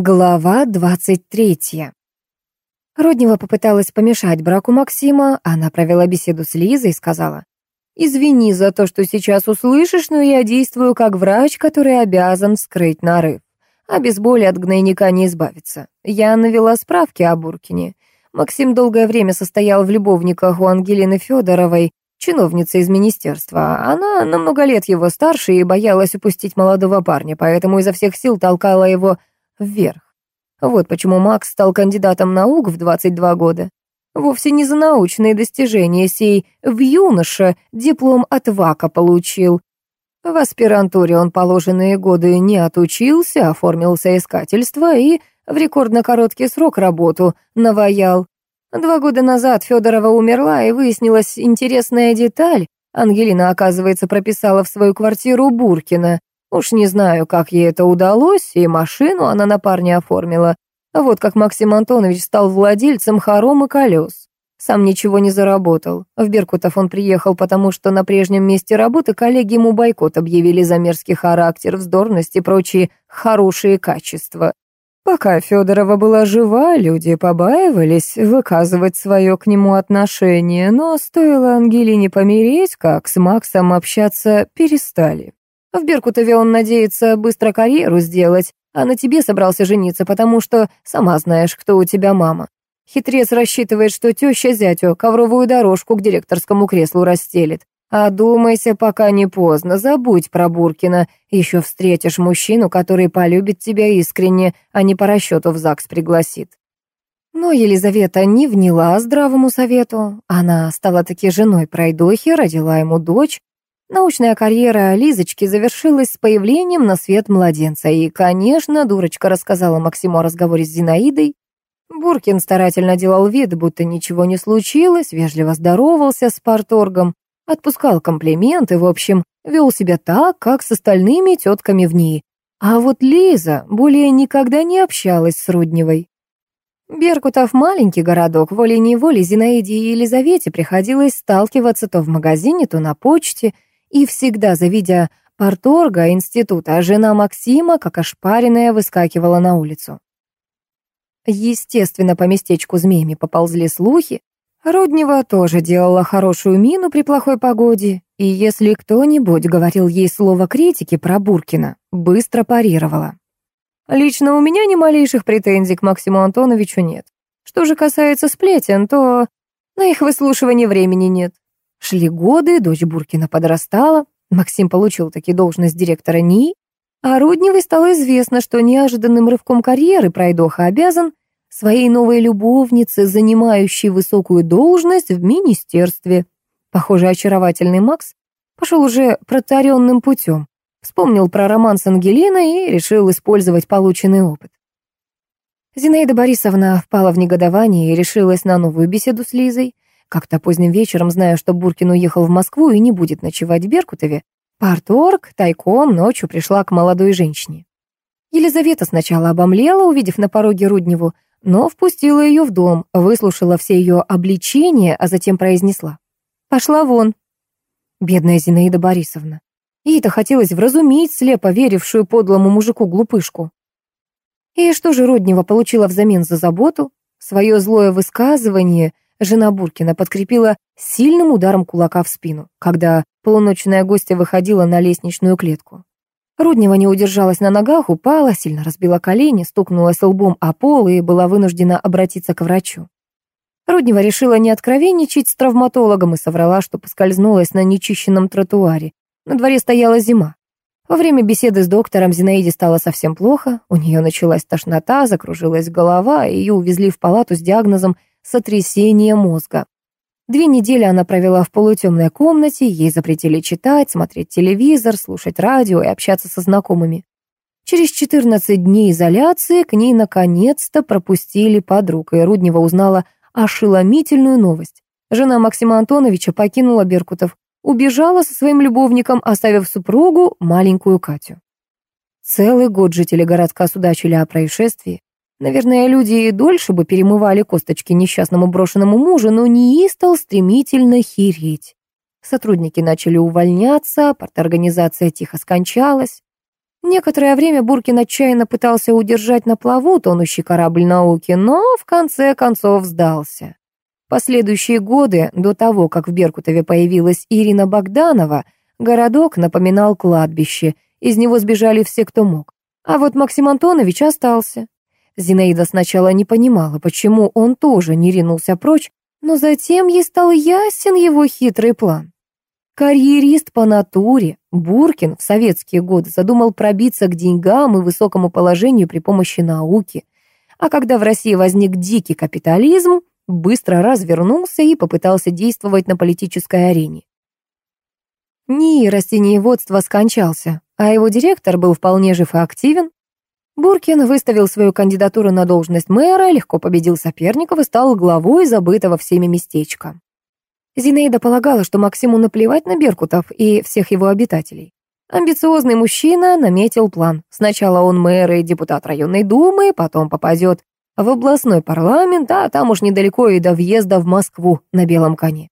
Глава двадцать третья. Роднева попыталась помешать браку Максима, она провела беседу с Лизой и сказала, «Извини за то, что сейчас услышишь, но я действую как врач, который обязан вскрыть нарыв. А без боли от гнойника не избавиться. Я навела справки о Буркине. Максим долгое время состоял в любовниках у Ангелины Федоровой, чиновницы из министерства. Она на много лет его старше и боялась упустить молодого парня, поэтому изо всех сил толкала его вверх. Вот почему Макс стал кандидатом наук в 22 года. Вовсе не за научные достижения сей в юноше диплом от ВАКа получил. В аспирантуре он положенные годы не отучился, оформил соискательство и в рекордно короткий срок работу наваял. Два года назад Федорова умерла, и выяснилась интересная деталь. Ангелина, оказывается, прописала в свою квартиру Буркина. Уж не знаю, как ей это удалось, и машину она на парня оформила. Вот как Максим Антонович стал владельцем хором и колес. Сам ничего не заработал. В Беркутов он приехал, потому что на прежнем месте работы коллеги ему бойкот объявили за мерзкий характер, вздорность и прочие хорошие качества. Пока Федорова была жива, люди побаивались выказывать свое к нему отношение, но стоило Ангелине помереть, как с Максом общаться перестали. В Беркутове он надеется быстро карьеру сделать, а на тебе собрался жениться, потому что сама знаешь, кто у тебя мама. Хитрец рассчитывает, что теща зятю ковровую дорожку к директорскому креслу расстелит. Одумайся, пока не поздно, забудь про Буркина. Еще встретишь мужчину, который полюбит тебя искренне, а не по расчету в ЗАГС пригласит. Но Елизавета не вняла здравому совету. Она стала таки женой пройдохи, родила ему дочь, Научная карьера Лизочки завершилась с появлением на свет младенца, и, конечно, дурочка рассказала Максиму о разговоре с Зинаидой. Буркин старательно делал вид, будто ничего не случилось, вежливо здоровался с парторгом, отпускал комплименты, в общем, вел себя так, как с остальными тетками в ней. А вот Лиза более никогда не общалась с Рудневой. Беркутов маленький городок, волей-неволей Зинаиде и Елизавете приходилось сталкиваться то в магазине, то на почте — и всегда, завидя порторга института, жена Максима, как ошпаренная, выскакивала на улицу. Естественно, по местечку змеями поползли слухи. Руднева тоже делала хорошую мину при плохой погоде, и если кто-нибудь говорил ей слово критики про Буркина, быстро парировала. Лично у меня ни малейших претензий к Максиму Антоновичу нет. Что же касается сплетен, то на их выслушивание времени нет. Шли годы, дочь Буркина подрастала, Максим получил таки должность директора НИИ, а Рудневой стало известно, что неожиданным рывком карьеры пройдоха обязан своей новой любовнице, занимающей высокую должность в министерстве. Похоже, очаровательный Макс пошел уже протаренным путем, вспомнил про роман с Ангелиной и решил использовать полученный опыт. Зинаида Борисовна впала в негодование и решилась на новую беседу с Лизой. Как-то поздним вечером, зная, что Буркин уехал в Москву и не будет ночевать в Беркутове, Парторг тайком ночью пришла к молодой женщине. Елизавета сначала обомлела, увидев на пороге Рудневу, но впустила ее в дом, выслушала все ее обличения, а затем произнесла. «Пошла вон». Бедная Зинаида Борисовна. Ей-то хотелось вразумить слепо верившую подлому мужику глупышку. И что же Руднева получила взамен за заботу? Свое злое высказывание — Жена Буркина подкрепила сильным ударом кулака в спину, когда полуночная гостья выходила на лестничную клетку. Руднева не удержалась на ногах, упала, сильно разбила колени, стукнулась лбом о пол и была вынуждена обратиться к врачу. Руднева решила не откровенничать с травматологом и соврала, что поскользнулась на нечищенном тротуаре. На дворе стояла зима. Во время беседы с доктором Зинаиде стало совсем плохо, у нее началась тошнота, закружилась голова, и ее увезли в палату с диагнозом сотрясение мозга. Две недели она провела в полутемной комнате, ей запретили читать, смотреть телевизор, слушать радио и общаться со знакомыми. Через 14 дней изоляции к ней наконец-то пропустили подруг, и Руднева узнала ошеломительную новость. Жена Максима Антоновича покинула Беркутов, убежала со своим любовником, оставив супругу маленькую Катю. Целый год жители городка судачили о происшествии. Наверное, люди и дольше бы перемывали косточки несчастному брошенному мужу, но НИИ стал стремительно хереть. Сотрудники начали увольняться, парторганизация тихо скончалась. Некоторое время Буркин отчаянно пытался удержать на плаву тонущий корабль науки, но в конце концов сдался. Последующие годы, до того, как в Беркутове появилась Ирина Богданова, городок напоминал кладбище, из него сбежали все, кто мог. А вот Максим Антонович остался. Зинаида сначала не понимала, почему он тоже не ринулся прочь, но затем ей стал ясен его хитрый план. Карьерист по натуре, Буркин в советские годы задумал пробиться к деньгам и высокому положению при помощи науки. А когда в России возник дикий капитализм, быстро развернулся и попытался действовать на политической арене. НИИ растениеводства скончался, а его директор был вполне жив и активен. Буркин выставил свою кандидатуру на должность мэра, легко победил соперников и стал главой забытого всеми местечка. Зинаида полагала, что Максиму наплевать на Беркутов и всех его обитателей. Амбициозный мужчина наметил план. Сначала он мэр и депутат районной думы, потом попадет в областной парламент, а там уж недалеко и до въезда в Москву на белом коне.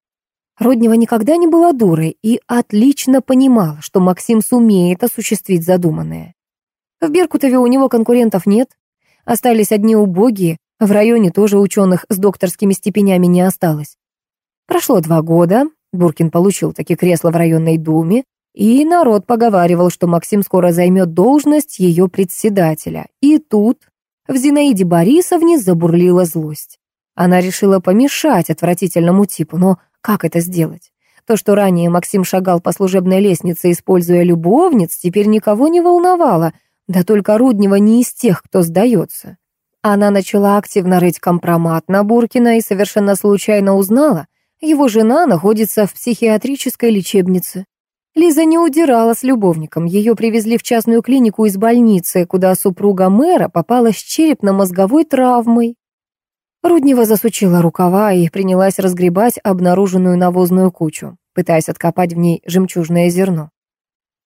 Роднева никогда не была дурой и отлично понимала, что Максим сумеет осуществить задуманное. В Беркутове у него конкурентов нет. Остались одни убогие, в районе тоже ученых с докторскими степенями не осталось. Прошло два года, Буркин получил таки кресло в районной думе, и народ поговаривал, что Максим скоро займет должность ее председателя. И тут в Зинаиде Борисовне забурлила злость. Она решила помешать отвратительному типу, но как это сделать? То, что ранее Максим шагал по служебной лестнице, используя любовниц, теперь никого не волновало — да только Руднева не из тех, кто сдается. Она начала активно рыть компромат на Буркина и совершенно случайно узнала, его жена находится в психиатрической лечебнице. Лиза не удирала с любовником, ее привезли в частную клинику из больницы, куда супруга мэра попала с черепно-мозговой травмой. Руднева засучила рукава и принялась разгребать обнаруженную навозную кучу, пытаясь откопать в ней жемчужное зерно.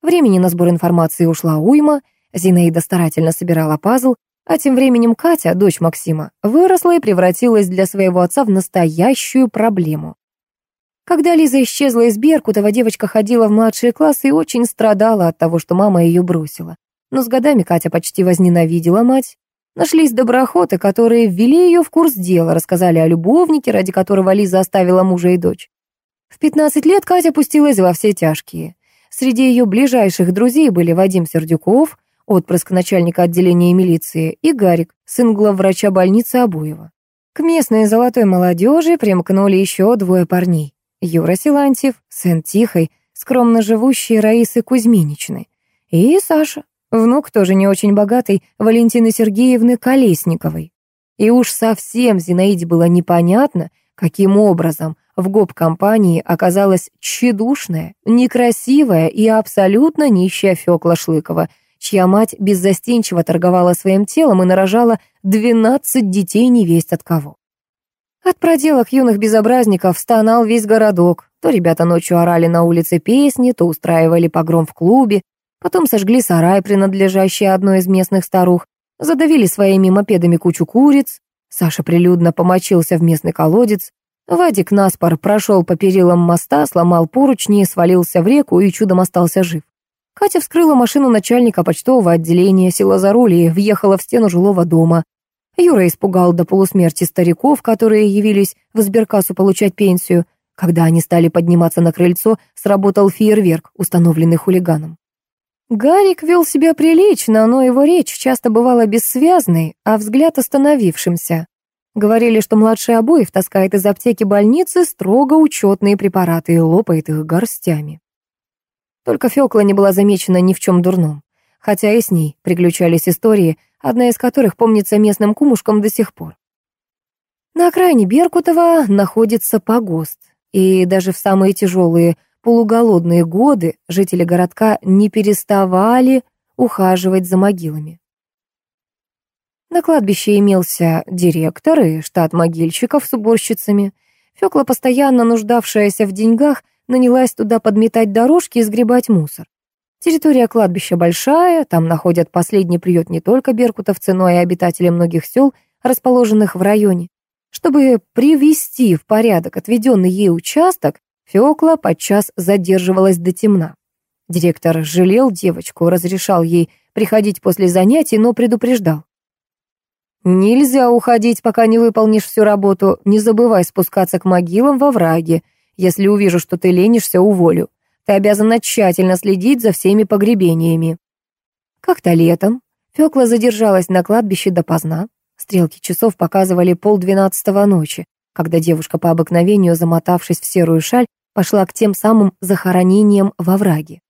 Времени на сбор информации ушла уйма, Зинаида старательно собирала пазл, а тем временем Катя, дочь Максима, выросла и превратилась для своего отца в настоящую проблему. Когда Лиза исчезла из Беркутова, девочка ходила в младшие классы и очень страдала от того, что мама ее бросила. Но с годами Катя почти возненавидела мать. Нашлись доброхоты, которые ввели ее в курс дела, рассказали о любовнике, ради которого Лиза оставила мужа и дочь. В 15 лет Катя пустилась во все тяжкие. Среди ее ближайших друзей были Вадим Сердюков, отпрыск начальника отделения милиции, и Гарик, сын главврача больницы Обуева. К местной золотой молодежи примкнули еще двое парней. Юра Силантьев, сын Тихой, скромно живущей Раисы Кузьминичны, и Саша, внук тоже не очень богатый, Валентины Сергеевны Колесниковой. И уж совсем Зинаиде было непонятно, каким образом в гоп-компании оказалась тщедушная, некрасивая и абсолютно нищая Фёкла Шлыкова, чья мать беззастенчиво торговала своим телом и нарожала 12 детей невесть от кого. От проделок юных безобразников стонал весь городок. То ребята ночью орали на улице песни, то устраивали погром в клубе, потом сожгли сарай, принадлежащий одной из местных старух, задавили своими мопедами кучу куриц, Саша прилюдно помочился в местный колодец, Вадик наспор прошел по перилам моста, сломал поручни, свалился в реку и чудом остался жив. Катя вскрыла машину начальника почтового отделения, села за руль и въехала в стену жилого дома. Юра испугал до полусмерти стариков, которые явились в сберкассу получать пенсию. Когда они стали подниматься на крыльцо, сработал фейерверк, установленный хулиганом. Гарик вел себя прилично, но его речь часто бывала бессвязной, а взгляд остановившимся. Говорили, что младший обоев таскает из аптеки больницы строго учетные препараты и лопает их горстями. Только Фёкла не была замечена ни в чем дурном, хотя и с ней приключались истории, одна из которых помнится местным кумушкам до сих пор. На окраине Беркутова находится погост, и даже в самые тяжелые полуголодные годы жители городка не переставали ухаживать за могилами. На кладбище имелся директор и штат могильщиков с уборщицами. Фёкла, постоянно нуждавшаяся в деньгах, нанялась туда подметать дорожки и сгребать мусор. Территория кладбища большая, там находят последний приют не только беркутовцы, но и обитатели многих сел, расположенных в районе. Чтобы привести в порядок отведенный ей участок, Феокла подчас задерживалась до темна. Директор жалел девочку, разрешал ей приходить после занятий, но предупреждал. «Нельзя уходить, пока не выполнишь всю работу. Не забывай спускаться к могилам во враге. Если увижу, что ты ленишься, уволю. Ты обязана тщательно следить за всеми погребениями». Как-то летом Фёкла задержалась на кладбище допоздна. Стрелки часов показывали полдвенадцатого ночи, когда девушка по обыкновению, замотавшись в серую шаль, пошла к тем самым захоронениям во враге.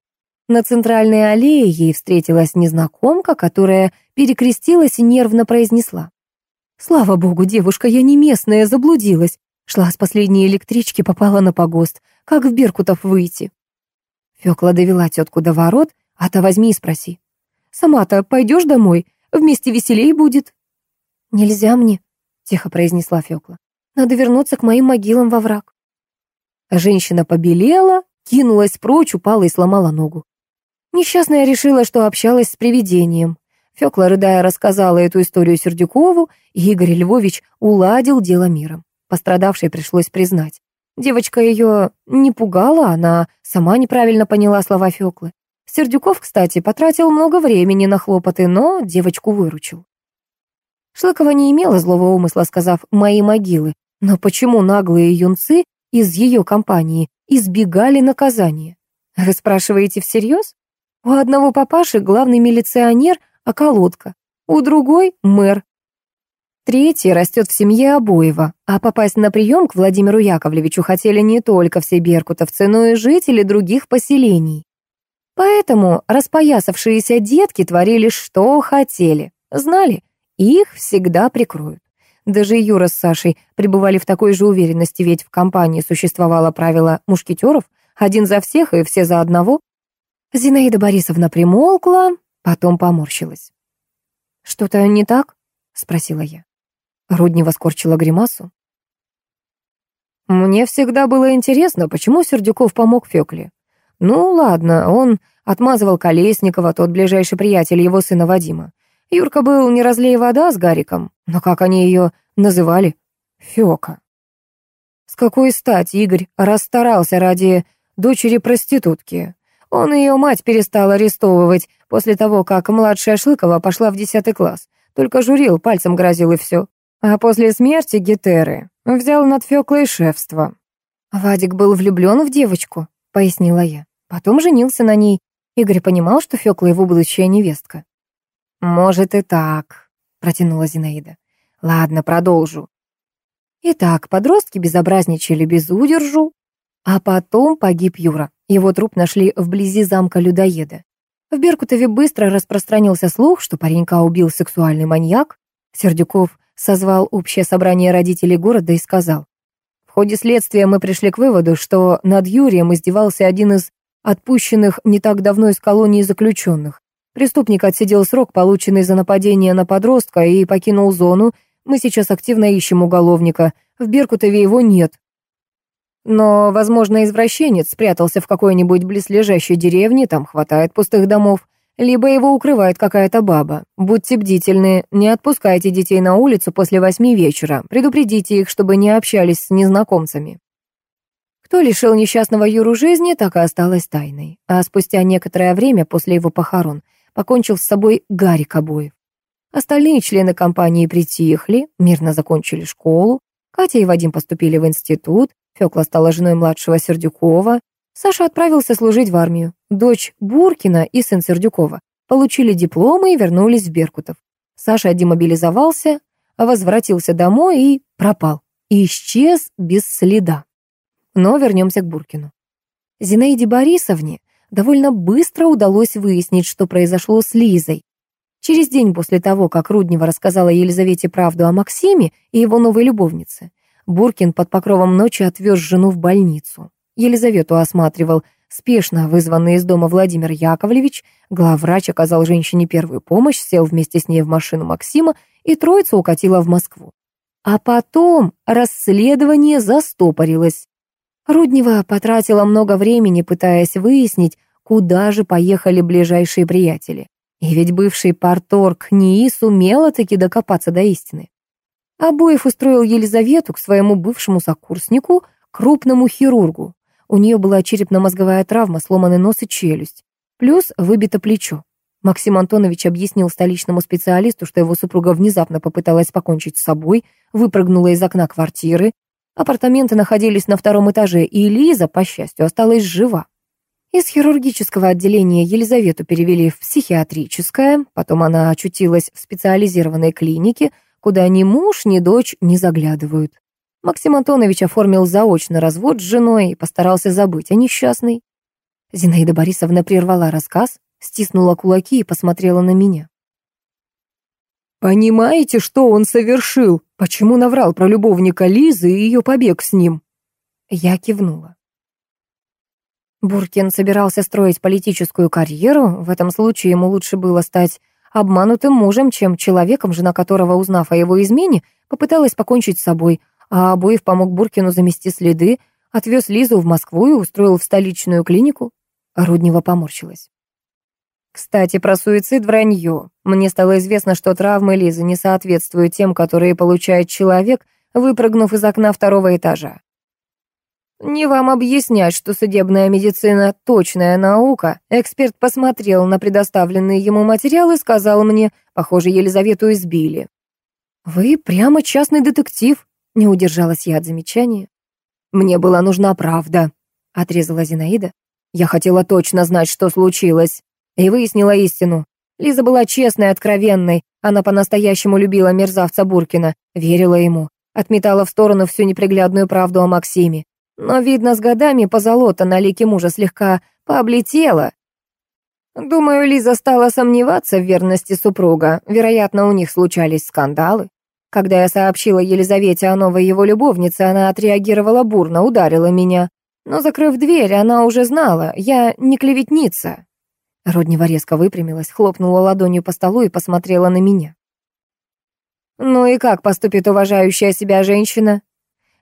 На центральной аллее ей встретилась незнакомка, которая перекрестилась и нервно произнесла. «Слава богу, девушка, я не местная, заблудилась. Шла с последней электрички, попала на погост. Как в Беркутов выйти?» Фёкла довела тетку до ворот, а то возьми и спроси. «Сама-то пойдешь домой? Вместе веселей будет». «Нельзя мне», — тихо произнесла Фёкла. «Надо вернуться к моим могилам во враг». Женщина побелела, кинулась прочь, упала и сломала ногу. Несчастная решила, что общалась с привидением. Фёкла, рыдая, рассказала эту историю Сердюкову, и Игорь Львович уладил дело миром. Пострадавшей пришлось признать. Девочка ее не пугала, она сама неправильно поняла слова Фёклы. Сердюков, кстати, потратил много времени на хлопоты, но девочку выручил. Шлыкова не имела злого умысла, сказав «мои могилы», но почему наглые юнцы из ее компании избегали наказания. Вы спрашиваете всерьез? У одного папаши главный милиционер, а колодка, у другой — мэр. Третий растет в семье Обоева, а попасть на прием к Владимиру Яковлевичу хотели не только все беркутовцы, но и жители других поселений. Поэтому распоясавшиеся детки творили, что хотели. Знали, их всегда прикроют. Даже Юра с Сашей пребывали в такой же уверенности, ведь в компании существовало правило мушкетеров, один за всех и все за одного. Зинаида Борисовна примолкла, потом поморщилась. «Что-то не так?» — спросила я. Руднева скорчила гримасу. «Мне всегда было интересно, почему Сердюков помог Фёкле. Ну, ладно, он отмазывал Колесникова, тот ближайший приятель его сына Вадима. Юрка был не разлей вода с Гариком, но как они ее называли? Фёка. С какой стати Игорь расстарался ради дочери проститутки? Он ее мать перестал арестовывать после того, как младшая Шлыкова пошла в десятый класс. Только журил, пальцем грозил и все. А после смерти Гетеры взял над Фёклой шефство. «Вадик был влюблен в девочку», — пояснила я. Потом женился на ней. Игорь понимал, что Фёкла его будущая невестка. «Может и так», — протянула Зинаида. «Ладно, продолжу». Итак, подростки безобразничали без удержу, а потом погиб Юра. Его труп нашли вблизи замка людоеда. В Беркутове быстро распространился слух, что паренька убил сексуальный маньяк. Сердюков созвал общее собрание родителей города и сказал, «В ходе следствия мы пришли к выводу, что над Юрием издевался один из отпущенных не так давно из колонии заключенных. Преступник отсидел срок, полученный за нападение на подростка, и покинул зону. Мы сейчас активно ищем уголовника. В Беркутове его нет. Но, возможно, извращенец спрятался в какой-нибудь близлежащей деревне, там хватает пустых домов. Либо его укрывает какая-то баба. Будьте бдительны, не отпускайте детей на улицу после восьми вечера. Предупредите их, чтобы не общались с незнакомцами. Кто лишил несчастного Юру жизни, так и осталось тайной. А спустя некоторое время после его похорон покончил с собой Гарик Обоев. Остальные члены компании притихли, мирно закончили школу. Катя и Вадим поступили в институт, Фёкла стала женой младшего Сердюкова. Саша отправился служить в армию. Дочь Буркина и сын Сердюкова получили дипломы и вернулись в Беркутов. Саша демобилизовался, возвратился домой и пропал. Исчез без следа. Но вернемся к Буркину. Зинаиде Борисовне довольно быстро удалось выяснить, что произошло с Лизой. Через день после того, как Руднева рассказала Елизавете правду о Максиме и его новой любовнице, Буркин под покровом ночи отвез жену в больницу. Елизавету осматривал спешно вызванный из дома Владимир Яковлевич, главврач оказал женщине первую помощь, сел вместе с ней в машину Максима, и троица укатила в Москву. А потом расследование застопорилось. Руднева потратила много времени, пытаясь выяснить, куда же поехали ближайшие приятели. И ведь бывший парторг НИИ сумела таки докопаться до истины. Обоев устроил Елизавету к своему бывшему сокурснику, крупному хирургу. У нее была черепно-мозговая травма, сломанный нос и челюсть. Плюс выбито плечо. Максим Антонович объяснил столичному специалисту, что его супруга внезапно попыталась покончить с собой, выпрыгнула из окна квартиры. Апартаменты находились на втором этаже, и Лиза, по счастью, осталась жива. Из хирургического отделения Елизавету перевели в психиатрическое, потом она очутилась в специализированной клинике, куда ни муж, ни дочь не заглядывают. Максим Антонович оформил заочно развод с женой и постарался забыть о несчастной. Зинаида Борисовна прервала рассказ, стиснула кулаки и посмотрела на меня. «Понимаете, что он совершил? Почему наврал про любовника Лизы и ее побег с ним?» Я кивнула. Буркин собирался строить политическую карьеру, в этом случае ему лучше было стать обманутым мужем, чем человеком, жена которого, узнав о его измене, попыталась покончить с собой, а Обоев помог Буркину замести следы, отвез Лизу в Москву и устроил в столичную клинику. Руднева поморщилась. Кстати, про суицид вранье. Мне стало известно, что травмы Лизы не соответствуют тем, которые получает человек, выпрыгнув из окна второго этажа. Не вам объяснять, что судебная медицина — точная наука. Эксперт посмотрел на предоставленные ему материалы и сказал мне, похоже, Елизавету избили. «Вы прямо частный детектив», — не удержалась я от замечания. «Мне была нужна правда», — отрезала Зинаида. «Я хотела точно знать, что случилось» и выяснила истину. Лиза была честной и откровенной, она по-настоящему любила мерзавца Буркина, верила ему, отметала в сторону всю неприглядную правду о Максиме. Но, видно, с годами позолота на лике мужа слегка пооблетела. Думаю, Лиза стала сомневаться в верности супруга, вероятно, у них случались скандалы. Когда я сообщила Елизавете о новой его любовнице, она отреагировала бурно, ударила меня. Но, закрыв дверь, она уже знала, я не клеветница. Роднева резко выпрямилась, хлопнула ладонью по столу и посмотрела на меня. «Ну и как поступит уважающая себя женщина?»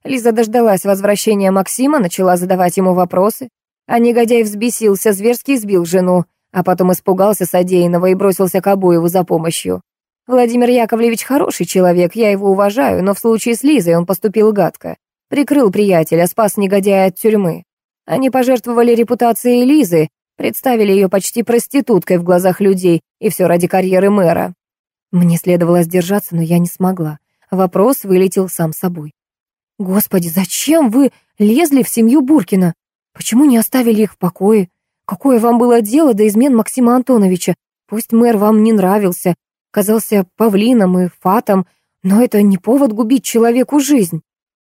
Лиза дождалась возвращения Максима, начала задавать ему вопросы. А негодяй взбесился, зверски избил жену, а потом испугался содеянного и бросился к Обоеву за помощью. Владимир Яковлевич хороший человек, я его уважаю, но в случае с Лизой он поступил гадко. Прикрыл приятеля, спас негодяя от тюрьмы. Они пожертвовали репутацией Лизы, Представили ее почти проституткой в глазах людей, и все ради карьеры мэра. Мне следовало сдержаться, но я не смогла. Вопрос вылетел сам собой. «Господи, зачем вы лезли в семью Буркина? Почему не оставили их в покое? Какое вам было дело до измен Максима Антоновича? Пусть мэр вам не нравился, казался павлином и фатом, но это не повод губить человеку жизнь».